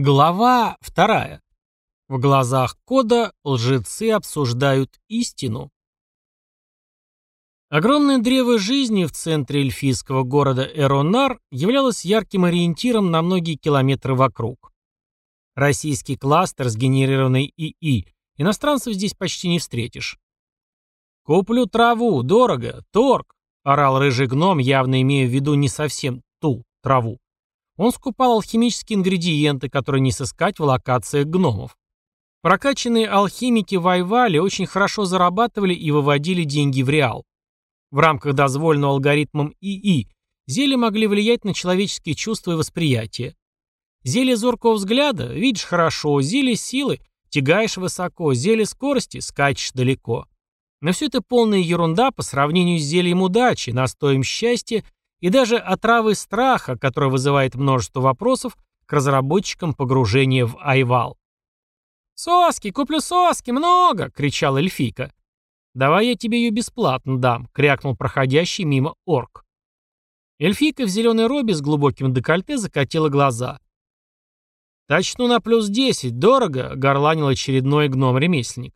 Глава вторая. В глазах кода лжецы обсуждают истину. Огромное древо жизни в центре эльфийского города Эронар являлось ярким ориентиром на многие километры вокруг. Российский кластер, сгенерированный ИИ, иностранцев здесь почти не встретишь. «Куплю траву, дорого, торг», — орал рыжий гном, явно имея в виду не совсем ту траву. Он скупал алхимические ингредиенты, которые не сыскать в локациях гномов. Прокачанные алхимики в Айвале очень хорошо зарабатывали и выводили деньги в реал. В рамках дозволенного алгоритмом ИИ зелья могли влиять на человеческие чувства и восприятие. Зелье зоркого взгляда – видишь хорошо, зелье силы – тягаешь высоко, зелье скорости – скачешь далеко. Но все это полная ерунда по сравнению с зельем удачи, настоем счастья и даже отравы страха, которая вызывает множество вопросов к разработчикам погружения в Айвал. «Соски, куплю соски, много!» — кричал эльфийка. «Давай я тебе ее бесплатно дам», — крякнул проходящий мимо орк. Эльфийка в зеленой робе с глубоким декольте закатила глаза. «Точну на плюс десять, дорого», — горланил очередной гном-ремесленник.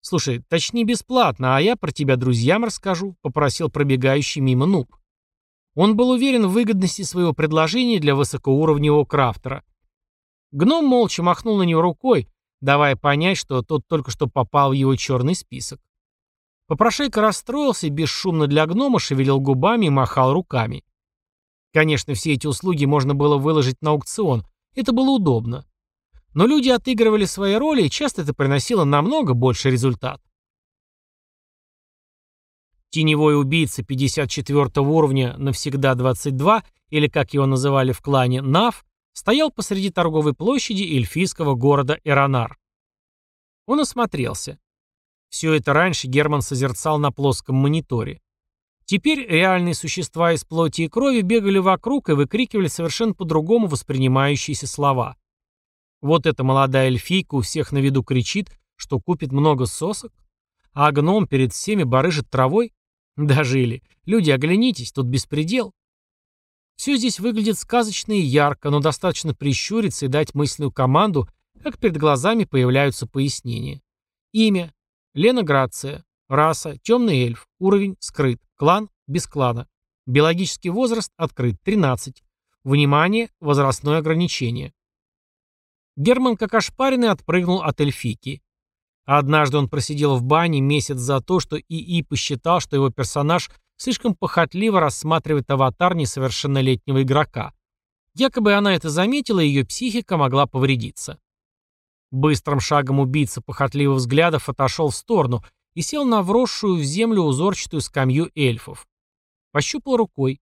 «Слушай, точни бесплатно, а я про тебя друзьям расскажу», — попросил пробегающий мимо нуб. Он был уверен в выгодности своего предложения для высокоуровневого крафтера. Гном молча махнул на него рукой, давая понять, что тот только что попал в его черный список. Попрошайка расстроился, бесшумно для гнома шевелил губами и махал руками. Конечно, все эти услуги можно было выложить на аукцион, это было удобно. Но люди отыгрывали свои роли, и часто это приносило намного больше результат. Теневой убийца 54 уровня навсегда 22, или как его называли в клане Нав, стоял посреди торговой площади эльфийского города Эронар. Он осмотрелся. Все это раньше Герман созерцал на плоском мониторе. Теперь реальные существа из плоти и крови бегали вокруг и выкрикивали совершенно по-другому воспринимающиеся слова. Вот эта молодая эльфийка у всех на виду кричит, что купит много сосок, а гном перед всеми барыжит травой. Дожили. Люди, оглянитесь, тут беспредел. Все здесь выглядит сказочно и ярко, но достаточно прищуриться и дать мысленную команду, как перед глазами появляются пояснения. Имя. Лена Грация. Раса. Темный эльф. Уровень. Скрыт. Клан. Без клана. Биологический возраст. Открыт. 13. Внимание. Возрастное ограничение. Герман, как ошпаренный, отпрыгнул от эльфики. Однажды он просидел в бане месяц за то, что ИИ посчитал, что его персонаж слишком похотливо рассматривает аватар несовершеннолетнего игрока. Якобы она это заметила, и ее психика могла повредиться. Быстрым шагом убийца похотливых взглядов отошел в сторону и сел на вросшую в землю узорчатую скамью эльфов. Пощупал рукой.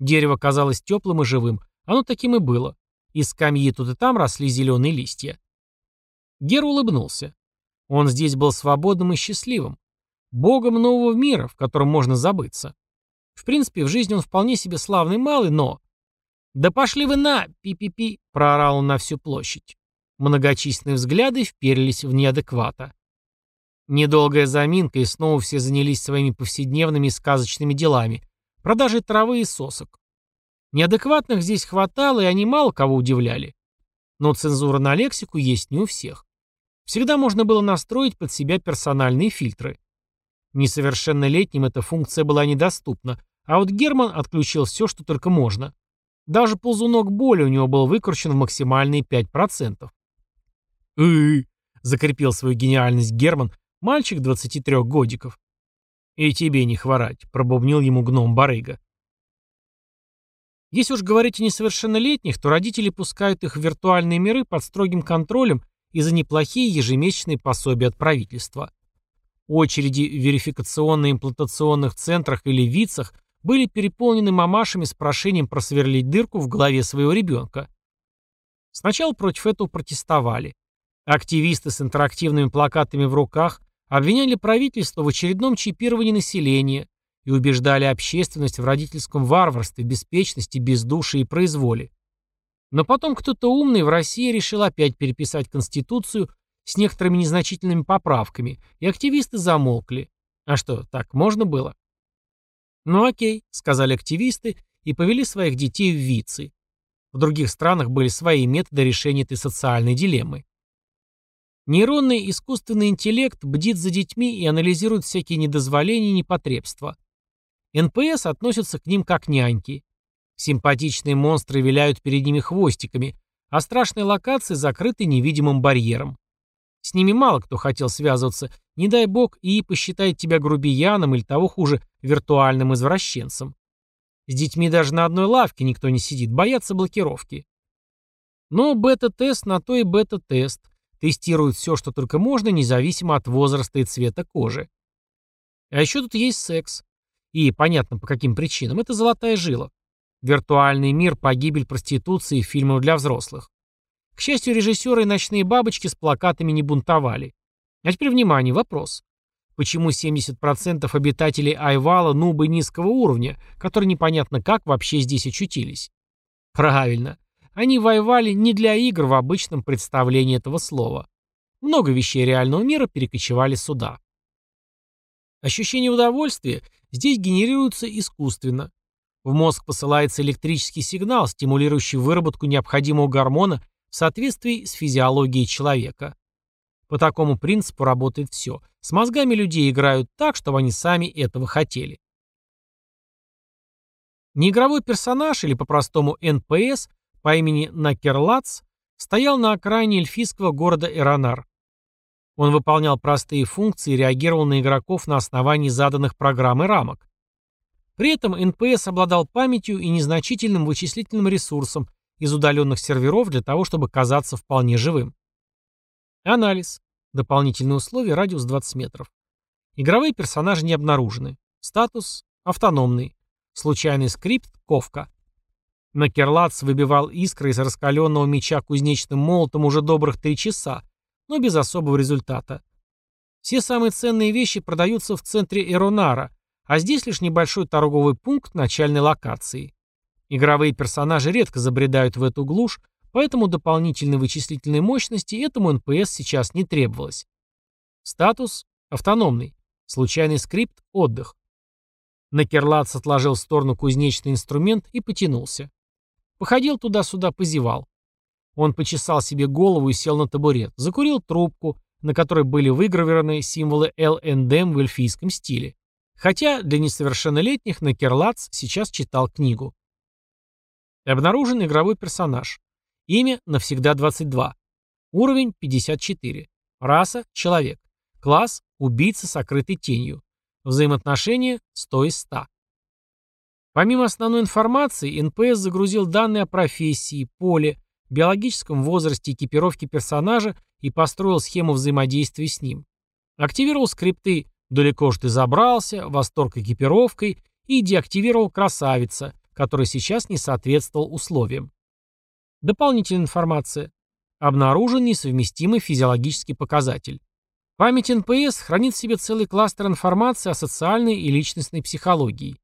Дерево казалось теплым и живым. Оно таким и было. Из скамьи тут и там росли зеленые листья. Гер улыбнулся. Он здесь был свободным и счастливым. Богом нового мира, в котором можно забыться. В принципе, в жизни он вполне себе славный малый, но... «Да пошли вы на! Пи-пи-пи!» — проорал он на всю площадь. Многочисленные взгляды вперлись в неадеквата. Недолгая заминка, и снова все занялись своими повседневными и сказочными делами. Продажей травы и сосок. Неадекватных здесь хватало, и они мало кого удивляли. Но цензура на лексику есть не у всех. Всегда можно было настроить под себя персональные фильтры. Несовершеннолетним эта функция была недоступна, а вот Герман отключил все, что только можно. Даже ползунок боли у него был выкручен в максимальные 5%. «Ы-ы-ы!» закрепил свою гениальность Герман, мальчик 23 годиков. «И тебе не хворать», — пробубнил ему гном-барыга. Если уж говорить о несовершеннолетних, то родители пускают их в виртуальные миры под строгим контролем и за неплохие ежемесячные пособия от правительства. Очереди в верификационно-имплантационных центрах или ВИЦах были переполнены мамашами с прошением просверлить дырку в голове своего ребенка. Сначала против этого протестовали. Активисты с интерактивными плакатами в руках обвиняли правительство в очередном чипировании населения и убеждали общественность в родительском варварстве, беспечности, бездушии и произволе. Но потом кто-то умный в России решил опять переписать Конституцию с некоторыми незначительными поправками, и активисты замолкли. А что, так можно было? «Ну окей», — сказали активисты и повели своих детей в ВИЦы. В других странах были свои методы решения этой социальной дилеммы. Нейронный искусственный интеллект бдит за детьми и анализирует всякие недозволения и непотребства. НПС относятся к ним как няньки. Симпатичные монстры виляют перед ними хвостиками, а страшные локации закрыты невидимым барьером. С ними мало кто хотел связываться, не дай бог ИИ посчитает тебя грубияном или того хуже, виртуальным извращенцем. С детьми даже на одной лавке никто не сидит, боятся блокировки. Но бета-тест на то и бета-тест. Тестирует все, что только можно, независимо от возраста и цвета кожи. А еще тут есть секс. И понятно по каким причинам. Это золотая жила. Виртуальный мир, погибель проституции и фильмов для взрослых. К счастью, режиссеры и ночные бабочки с плакатами не бунтовали. А теперь внимание, вопрос. Почему 70% обитателей Айвала нубы низкого уровня, которые непонятно как вообще здесь очутились? Правильно. Они воевали не для игр в обычном представлении этого слова. Много вещей реального мира перекочевали сюда. Ощущение удовольствия здесь генерируется искусственно. В мозг посылается электрический сигнал, стимулирующий выработку необходимого гормона в соответствии с физиологией человека. По такому принципу работает все. С мозгами людей играют так, чтобы они сами этого хотели. Неигровой персонаж, или по-простому НПС, по имени Накерлац, стоял на окраине эльфийского города Эронар. Он выполнял простые функции и реагировал на игроков на основании заданных программ и рамок. При этом НПС обладал памятью и незначительным вычислительным ресурсом из удаленных серверов для того, чтобы казаться вполне живым. Анализ. Дополнительные условия, радиус 20 метров. Игровые персонажи не обнаружены. Статус – автономный. Случайный скрипт – ковка. Накерлац выбивал искры из раскаленного меча кузнечным молотом уже добрых три часа, но без особого результата. Все самые ценные вещи продаются в центре Эронара, а здесь лишь небольшой торговый пункт начальной локации. Игровые персонажи редко забредают в эту глушь, поэтому дополнительной вычислительной мощности этому НПС сейчас не требовалось. Статус – автономный. Случайный скрипт – отдых. Накерлац отложил в сторону кузнечный инструмент и потянулся. Походил туда-сюда, позевал. Он почесал себе голову и сел на табурет, закурил трубку, на которой были выгравированы символы ЛНДМ в эльфийском стиле. Хотя для несовершеннолетних Накерлац сейчас читал книгу. Обнаружен игровой персонаж. Имя навсегда 22. Уровень 54. Раса – человек. Класс – убийца, сокрытый тенью. Взаимоотношения – 100 из 100. Помимо основной информации, НПС загрузил данные о профессии, поле, биологическом возрасте экипировке персонажа и построил схему взаимодействия с ним. Активировал скрипты «Далеко ж ты забрался», «Восторг экипировкой» и деактивировал «Красавица», который сейчас не соответствовал условиям. Дополнительная информация. Обнаружен несовместимый физиологический показатель. Память НПС хранит в себе целый кластер информации о социальной и личностной психологии.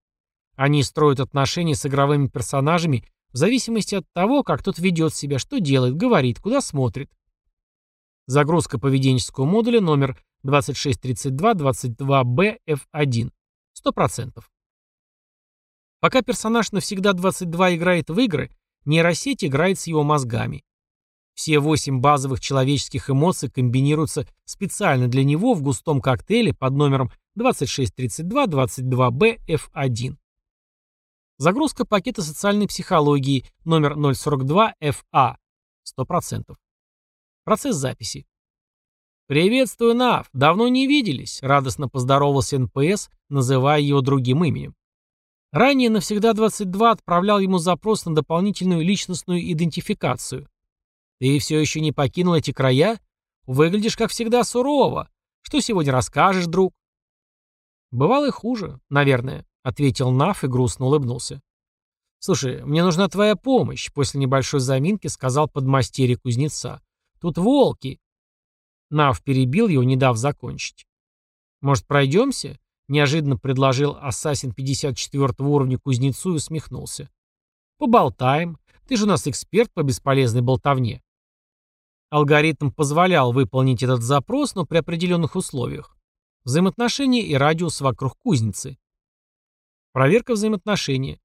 Они строят отношения с игровыми персонажами в зависимости от того, как тот ведет себя, что делает, говорит, куда смотрит. Загрузка поведенческого модуля номер 2632-22B-F1. 100%. Пока персонаж навсегда 22 играет в игры, нейросеть играет с его мозгами. Все восемь базовых человеческих эмоций комбинируются специально для него в густом коктейле под номером 2632-22B-F1. Загрузка пакета социальной психологии номер 042FA. 100%. Процесс записи. «Приветствую, Нав! Давно не виделись!» — радостно поздоровался НПС, называя его другим именем. Ранее навсегда 22 отправлял ему запрос на дополнительную личностную идентификацию. «Ты все еще не покинул эти края? Выглядишь, как всегда, сурово. Что сегодня расскажешь, друг?» «Бывало и хуже, наверное», — ответил Нав и грустно улыбнулся. «Слушай, мне нужна твоя помощь», — после небольшой заминки сказал подмастерье кузнеца. «Тут волки». Нав перебил его, не дав закончить. «Может, пройдемся?» — неожиданно предложил ассасин 54 уровня кузнецу и усмехнулся. «Поболтаем. Ты же у нас эксперт по бесполезной болтовне». Алгоритм позволял выполнить этот запрос, но при определенных условиях. Взаимоотношения и радиус вокруг кузницы. Проверка взаимоотношений.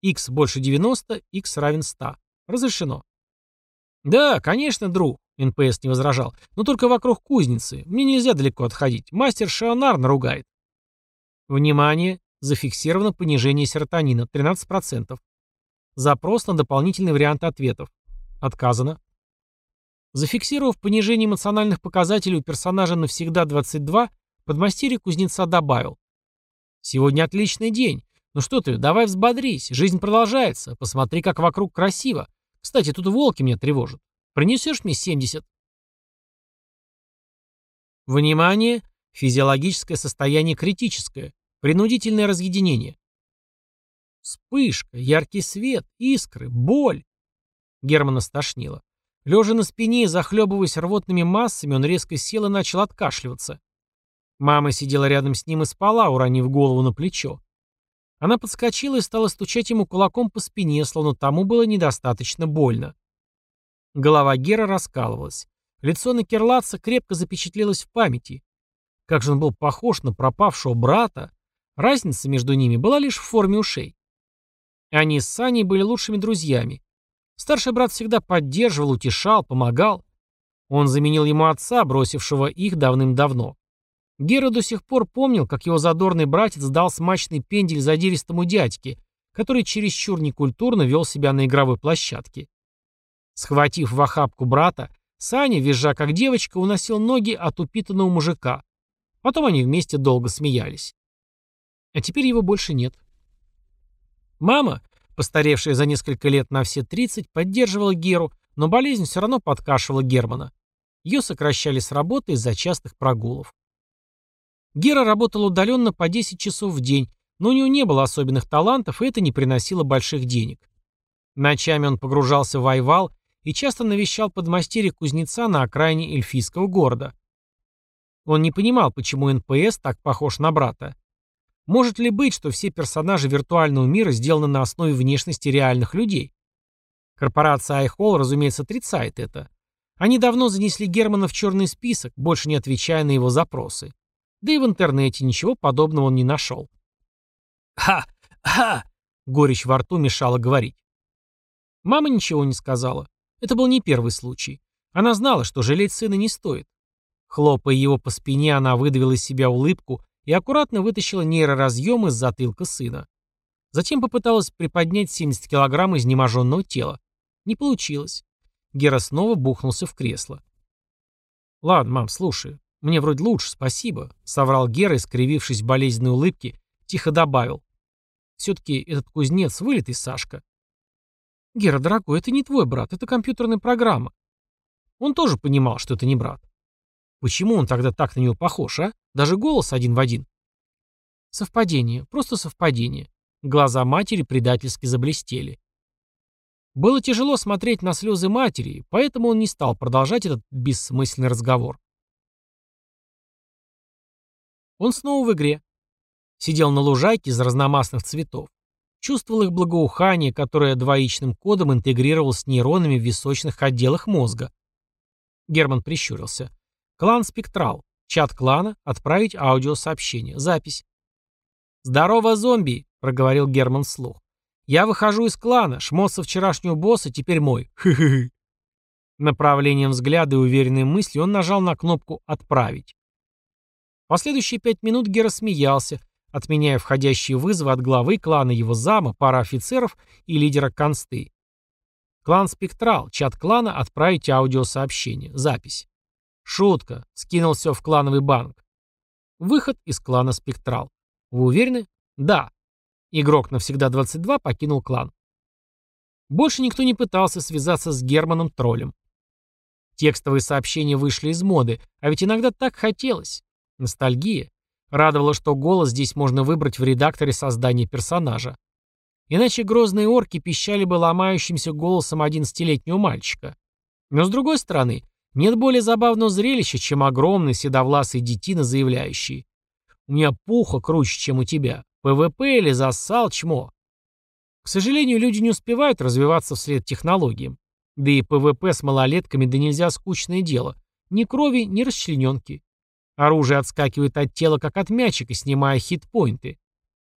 x больше 90, x равен 100. Разрешено. Да, конечно, друг, НПС не возражал, но только вокруг кузницы. Мне нельзя далеко отходить. Мастер Шионар наругает. Внимание! Зафиксировано понижение серотонина 13%. Запрос на дополнительный вариант ответов. Отказано. Зафиксировав понижение эмоциональных показателей у персонажа навсегда 22, подмастерье кузнеца добавил. «Сегодня отличный день. Ну что ты, давай взбодрись, жизнь продолжается. Посмотри, как вокруг красиво. Кстати, тут волки меня тревожат. Принесешь мне 70?» Внимание! Физиологическое состояние критическое. Принудительное разъединение. Вспышка, яркий свет, искры, боль. Германа стошнило. Лежа на спине и захлебываясь рвотными массами, он резко сел и начал откашливаться. Мама сидела рядом с ним и спала, уронив голову на плечо. Она подскочила и стала стучать ему кулаком по спине, словно тому было недостаточно больно. Голова Гера раскалывалась. Лицо Накерлаца крепко запечатлелось в памяти. Как же он был похож на пропавшего брата. Разница между ними была лишь в форме ушей. Они с Саней были лучшими друзьями. Старший брат всегда поддерживал, утешал, помогал. Он заменил ему отца, бросившего их давным-давно. Гера до сих пор помнил, как его задорный братец дал смачный пендель задиристому дядьке, который чересчур некультурно вел себя на игровой площадке. Схватив в охапку брата, Саня, визжа как девочка, уносил ноги от упитанного мужика. Потом они вместе долго смеялись. А теперь его больше нет. Мама, постаревшая за несколько лет на все 30, поддерживала Геру, но болезнь все равно подкашивала Германа. Ее сокращали с работы из-за частых прогулов. Гера работал удаленно по 10 часов в день, но у него не было особенных талантов, и это не приносило больших денег. Ночами он погружался в Айвал и часто навещал подмастерье кузнеца на окраине эльфийского города. Он не понимал, почему НПС так похож на брата. Может ли быть, что все персонажи виртуального мира сделаны на основе внешности реальных людей? Корпорация iHall, разумеется, отрицает это. Они давно занесли Германа в черный список, больше не отвечая на его запросы. Да и в интернете ничего подобного он не нашел. «Ха! Ха!» — горечь во рту мешала говорить. Мама ничего не сказала. Это был не первый случай. Она знала, что жалеть сына не стоит. Хлопая его по спине, она выдавила из себя улыбку и аккуратно вытащила нейроразъем из затылка сына. Затем попыталась приподнять 70 килограмм изнеможенного тела. Не получилось. Гера снова бухнулся в кресло. «Ладно, мам, слушай. «Мне вроде лучше, спасибо», — соврал Гера, искривившись в болезненной улыбке, тихо добавил. «Все-таки этот кузнец вылитый Сашка». «Гера, дорогой, это не твой брат, это компьютерная программа». Он тоже понимал, что это не брат. Почему он тогда так на него похож, а? Даже голос один в один. Совпадение, просто совпадение. Глаза матери предательски заблестели. Было тяжело смотреть на слезы матери, поэтому он не стал продолжать этот бессмысленный разговор. Он снова в игре. Сидел на лужайке из разномастных цветов. Чувствовал их благоухание, которое двоичным кодом интегрировал с нейронами в височных отделах мозга. Герман прищурился. Клан Спектрал. Чат клана. Отправить аудиосообщение. Запись. «Здорово, зомби!» — проговорил Герман вслух. «Я выхожу из клана. Шмот со вчерашнего босса теперь мой. Хы-хы-хы». Направлением взгляда и уверенной мысли он нажал на кнопку «Отправить». Последующие пять минут Гера смеялся, отменяя входящие вызовы от главы клана его зама, пара офицеров и лидера Консты. Клан Спектрал, чат клана, отправить аудиосообщение. Запись. Шутка. Скинул все в клановый банк. Выход из клана Спектрал. Вы уверены? Да. Игрок навсегда 22 покинул клан. Больше никто не пытался связаться с Германом Троллем. Текстовые сообщения вышли из моды, а ведь иногда так хотелось. Ностальгия. Радовало, что голос здесь можно выбрать в редакторе создания персонажа. Иначе грозные орки пищали бы ломающимся голосом одиннадцатилетнего мальчика. Но с другой стороны, нет более забавного зрелища, чем огромный седовласый детина, заявляющий «У меня пуха круче, чем у тебя. ПВП или зассал чмо». К сожалению, люди не успевают развиваться вслед технологиям. Да и ПВП с малолетками донельзя скучное дело. Ни крови, ни расчлененки. Оружие отскакивает от тела, как от мячика, снимая хитпоинты.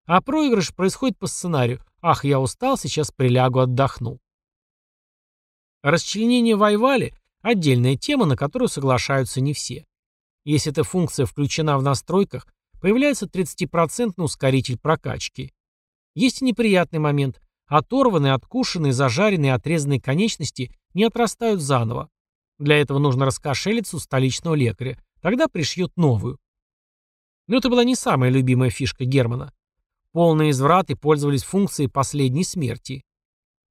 А проигрыш происходит по сценарию. Ах, я устал, сейчас прилягу, отдохну. Расчленение Вайвали – отдельная тема, на которую соглашаются не все. Если эта функция включена в настройках, появляется 30% ускоритель прокачки. Есть и неприятный момент. Оторванные, откушенные, зажаренные, отрезанные конечности не отрастают заново. Для этого нужно раскошелиться у столичного лекаря. Тогда пришьют новую. Но это была не самая любимая фишка Германа. Полные извраты пользовались функцией последней смерти.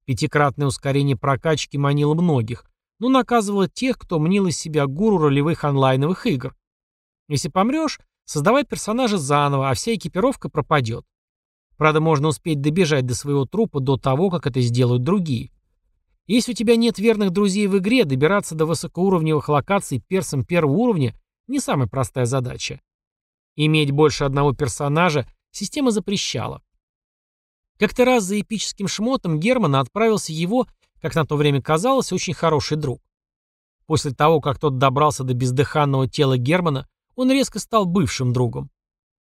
Пятикратное ускорение прокачки манило многих, но наказывало тех, кто мнил из себя гуру ролевых онлайновых игр. Если помрешь, создавай персонажа заново, а вся экипировка пропадет. Правда, можно успеть добежать до своего трупа до того, как это сделают другие. Если у тебя нет верных друзей в игре, добираться до высокоуровневых локаций персом первого уровня – не самая простая задача. Иметь больше одного персонажа система запрещала. Как-то раз за эпическим шмотом Германа отправился его, как на то время казалось, очень хороший друг. После того, как тот добрался до бездыханного тела Германа, он резко стал бывшим другом.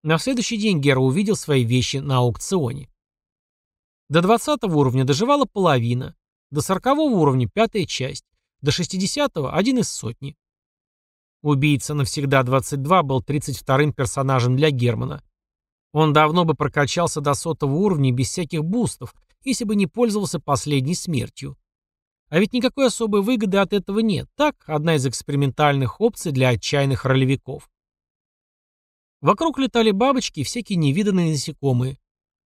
На следующий день Гера увидел свои вещи на аукционе. До 20 уровня доживала половина, до 40 уровня пятая часть, до 60-го один из сотни. Убийца навсегда 22 был 32-м персонажем для Германа. Он давно бы прокачался до сотого уровня без всяких бустов, если бы не пользовался последней смертью. А ведь никакой особой выгоды от этого нет, так, одна из экспериментальных опций для отчаянных ролевиков. Вокруг летали бабочки и всякие невиданные насекомые.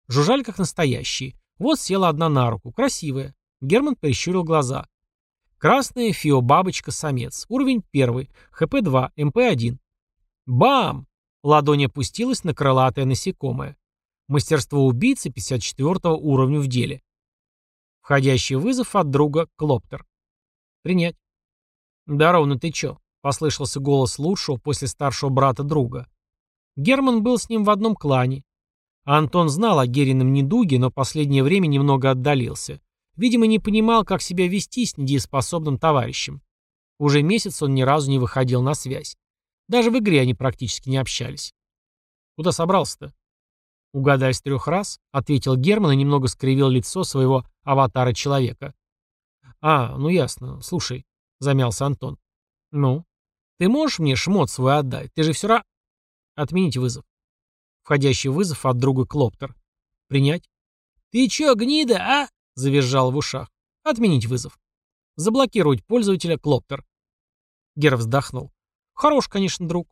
Жужжали как настоящие. Вот села одна на руку, красивая. Герман прищурил глаза. Красная фио-бабочка-самец. Уровень 1. ХП-2. МП-1. Бам! Ладонь опустилась на крылатое насекомое. Мастерство убийцы 54 уровня в деле. Входящий вызов от друга Клоптер. Принять. «Здорово, ну ты чё?» — послышался голос лучшего после старшего брата друга. Герман был с ним в одном клане. Антон знал о Герином недуге, но последнее время немного отдалился. Видимо, не понимал, как себя вести с недееспособным товарищем. Уже месяц он ни разу не выходил на связь. Даже в игре они практически не общались. «Куда собрался-то?» «Угадай с трех раз», — ответил Герман и немного скривил лицо своего аватара-человека. «А, ну ясно. Слушай», — замялся Антон. «Ну? Ты можешь мне шмот свой отдать? Ты же все равно...» Отменить вызов. Входящий вызов от друга Клоптер. Принять. «Ты чё, гнида, а?» — завизжал в ушах. Отменить вызов. Заблокировать пользователя Клоптер. Гер вздохнул. Хорош, конечно, друг.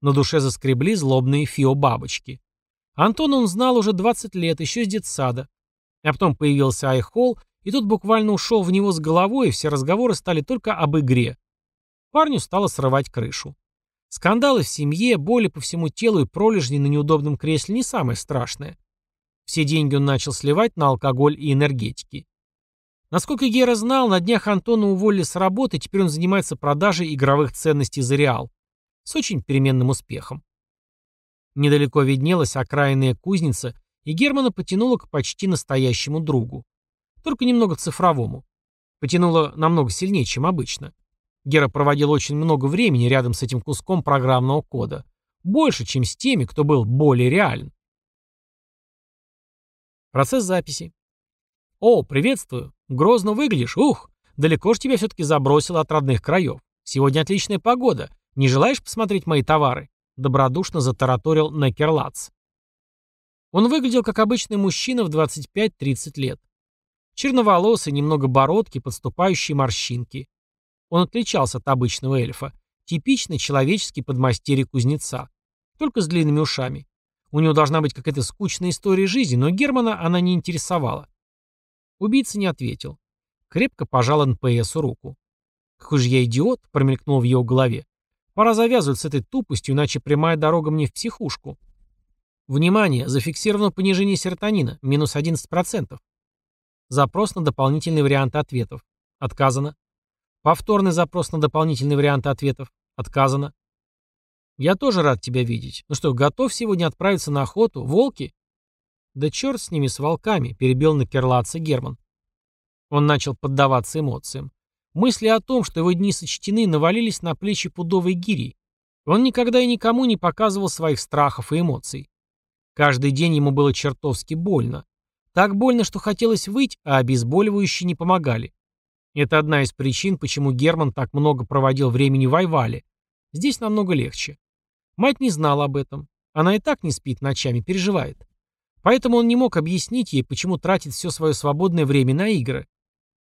На душе заскребли злобные фио-бабочки. Антона он знал уже 20 лет, еще с детсада. А потом появился Айхол, и тут буквально ушел в него с головой, и все разговоры стали только об игре. Парню стало срывать крышу. Скандалы в семье, боли по всему телу и пролежни на неудобном кресле не самое страшное. Все деньги он начал сливать на алкоголь и энергетики. Насколько Гера знал, на днях Антона уволили с работы, теперь он занимается продажей игровых ценностей за реал. С очень переменным успехом. Недалеко виднелась окраинная кузница, и Германа потянула к почти настоящему другу. Только немного цифровому. Потянуло намного сильнее, чем обычно. Гера проводил очень много времени рядом с этим куском программного кода. Больше, чем с теми, кто был более реален. Процесс записи. «О, приветствую. Грозно выглядишь. Ух, далеко ж тебя все-таки забросило от родных краев. Сегодня отличная погода. Не желаешь посмотреть мои товары?» Добродушно затараторил Некерлац. Он выглядел как обычный мужчина в 25-30 лет. Черноволосый, немного бородки, подступающие морщинки. Он отличался от обычного эльфа. Типичный человеческий подмастерье кузнеца. Только с длинными ушами. У него должна быть какая-то скучная история жизни, но Германа она не интересовала. Убийца не ответил. Крепко пожал НПСу руку. «Какой же я идиот!» — промелькнул в его голове. «Пора завязывать с этой тупостью, иначе прямая дорога мне в психушку». Внимание! Зафиксировано понижение серотонина. Минус 11%. Запрос на дополнительные варианты ответов. Отказано. Повторный запрос на дополнительные варианты ответов. Отказано. Я тоже рад тебя видеть. Ну что, готов сегодня отправиться на охоту? Волки? Да черт с ними, с волками, перебил на керлаца Герман. Он начал поддаваться эмоциям. Мысли о том, что его дни сочтены, навалились на плечи пудовой гири. Он никогда и никому не показывал своих страхов и эмоций. Каждый день ему было чертовски больно. Так больно, что хотелось выть, а обезболивающие не помогали. Это одна из причин, почему Герман так много проводил времени в Айвале. Здесь намного легче. Мать не знала об этом. Она и так не спит ночами, переживает. Поэтому он не мог объяснить ей, почему тратит все свое свободное время на игры,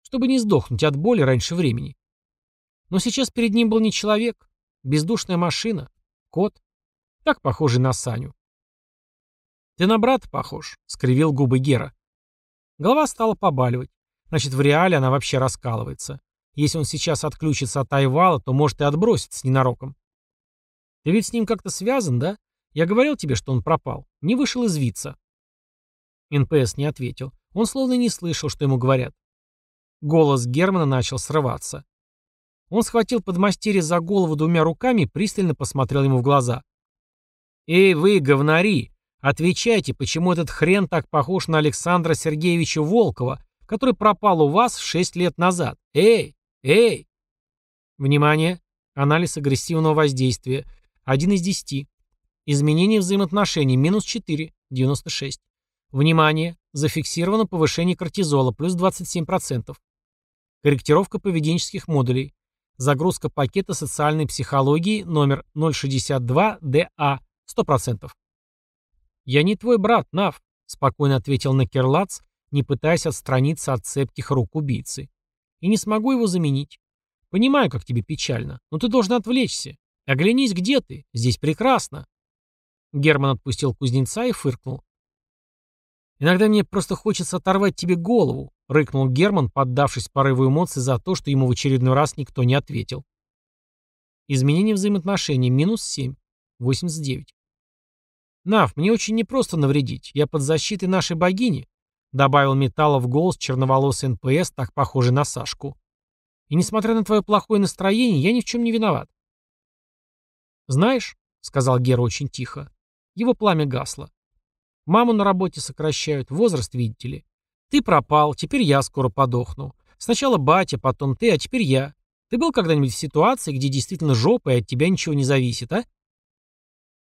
чтобы не сдохнуть от боли раньше времени. Но сейчас перед ним был не человек, бездушная машина, код, так похожий на Саню. «Ты на брата похож», — скривил губы Гера. Голова стала побаливать. Значит, в реале она вообще раскалывается. Если он сейчас отключится от Айвала, то может и отброситься ненароком. Ты ведь с ним как-то связан, да? Я говорил тебе, что он пропал. Не вышел из вица. НПС не ответил. Он словно не слышал, что ему говорят. Голос Германа начал срываться. Он схватил подмастерье за голову двумя руками и пристально посмотрел ему в глаза. «Эй, вы, говнари! Отвечайте, почему этот хрен так похож на Александра Сергеевича Волкова, который пропал у вас шесть лет назад? Эй! Эй!» Внимание! Анализ агрессивного воздействия. Один из десяти. Изменение взаимоотношений. Минус 4. 96. Внимание! Зафиксировано повышение кортизола. Плюс 27%. Корректировка поведенческих модулей. Загрузка пакета социальной психологии номер 062-ДА. 100%. «Я не твой брат, Нав», — спокойно ответил Накерлац, не пытаясь отстраниться от цепких рук убийцы. «И не смогу его заменить. Понимаю, как тебе печально, но ты должен отвлечься. Оглянись, где ты. Здесь прекрасно». Герман отпустил кузнеца и фыркнул. «Иногда мне просто хочется оторвать тебе голову», — рыкнул Герман, поддавшись порыву эмоций за то, что ему в очередной раз никто не ответил. Изменение взаимоотношений. Минус 7. 89. «Нав, мне очень непросто навредить. Я под защитой нашей богини», — добавил металла в голос черноволосый НПС, так похожий на Сашку. «И несмотря на твое плохое настроение, я ни в чем не виноват». «Знаешь», — сказал Гера очень тихо, — его пламя гасло. Маму на работе сокращают, возраст, видите ли. Ты пропал, теперь я скоро подохну. Сначала батя, потом ты, а теперь я. Ты был когда-нибудь в ситуации, где действительно жопа и от тебя ничего не зависит, а?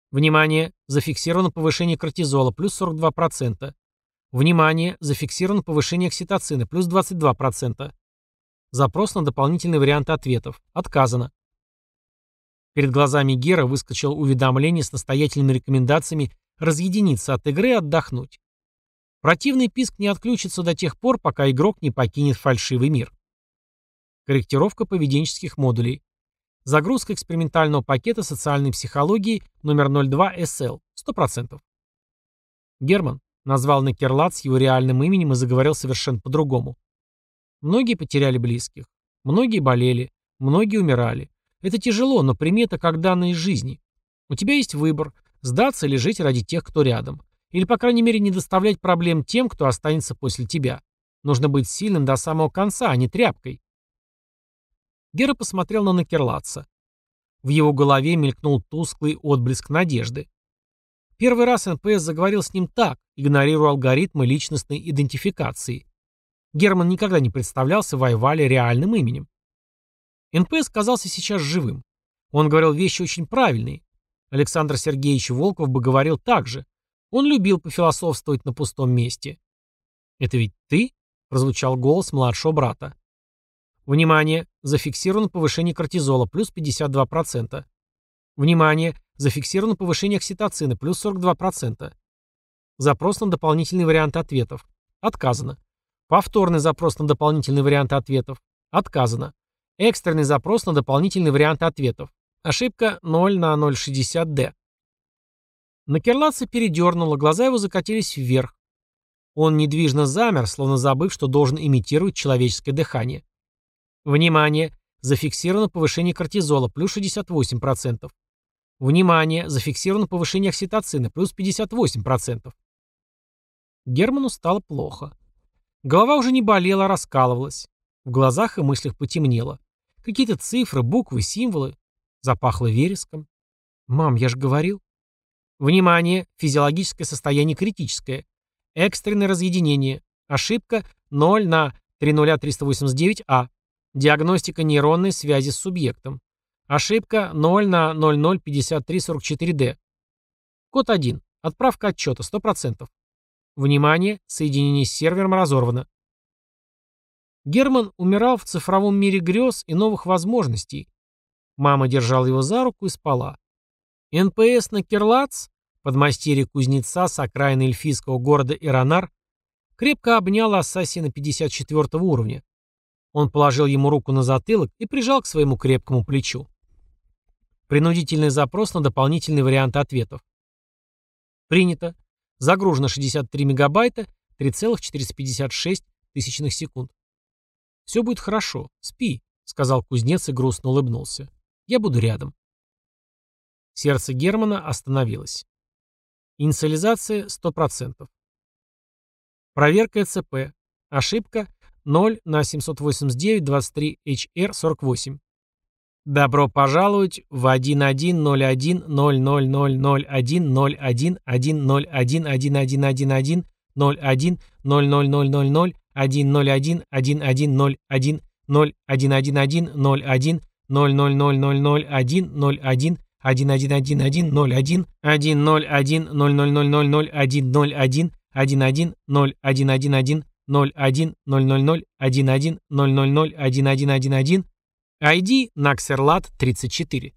Внимание, зафиксировано повышение кортизола, плюс 42%. Внимание, зафиксировано повышение окситоцина, плюс 22%. Запрос на дополнительные варианты ответов. Отказано. Перед глазами Гера выскочило уведомление с настоятельными рекомендациями разъединиться от игры и отдохнуть. Противный писк не отключится до тех пор, пока игрок не покинет фальшивый мир. Корректировка поведенческих модулей. Загрузка экспериментального пакета социальной психологии номер 02 SL. 100%. Герман назвал Некерлат с его реальным именем и заговорил совершенно по-другому. Многие потеряли близких. Многие болели. Многие умирали. Это тяжело, но прими это как данное из жизни. У тебя есть выбор Сдаться или жить ради тех, кто рядом. Или, по крайней мере, не доставлять проблем тем, кто останется после тебя. Нужно быть сильным до самого конца, а не тряпкой. Гера посмотрел на Накирлаца. В его голове мелькнул тусклый отблеск надежды. Первый раз НПС заговорил с ним так, игнорируя алгоритмы личностной идентификации. Герман никогда не представлялся Вайвале реальным именем. НПС казался сейчас живым. Он говорил вещи очень правильные, Александр Сергеевич Волков бы говорил так же. Он любил пофилософствовать на пустом месте. «Это ведь ты?» – прозвучал голос младшего брата. «Внимание! Зафиксировано повышение кортизола, плюс 52%. Внимание! Зафиксировано повышение окситоцина, плюс 42%. Запрос на дополнительный вариант ответов. Отказано. Повторный запрос на дополнительный вариант ответов. Отказано. Экстренный запрос на дополнительный вариант ответов. Ошибка 0 на 0,60D. Накерлаца передернуло, глаза его закатились вверх. Он недвижно замер, словно забыв, что должен имитировать человеческое дыхание. Внимание! Зафиксировано повышение кортизола, плюс 68%. Внимание! Зафиксировано повышение окситоцина, плюс 58%. Герману стало плохо. Голова уже не болела, а раскалывалась. В глазах и мыслях потемнело. Какие-то цифры, буквы, символы. Запахло вереском. «Мам, я же говорил». Внимание! Физиологическое состояние критическое. Экстренное разъединение. Ошибка 0 на 30389А. Диагностика нейронной связи с субъектом. Ошибка 0 на 005344D. Код 1. Отправка отчета 100%. Внимание! Соединение с сервером разорвано. Герман умирал в цифровом мире грез и новых возможностей. Мама держала его за руку и спала. НПС Накирлац, подмастерье кузнеца с окраины эльфийского города Иронар, крепко обнял ассасина 54 уровня. Он положил ему руку на затылок и прижал к своему крепкому плечу. Принудительный запрос на дополнительный вариант ответов. Принято. Загружено 63 мегабайта, 3,456 тысячных секунд. «Все будет хорошо. Спи», — сказал кузнец и грустно улыбнулся. «Я буду рядом». Сердце Германа остановилось. Инициализация 100%. Проверка ЭЦП. Ошибка 0 на 789-23HR48. Добро пожаловать в 1101010111111101000001 101 1101 0111 01 00001 01 111101 01 101 000001 01 110111 01 000 11 000 1111 ID Наксерлат 34.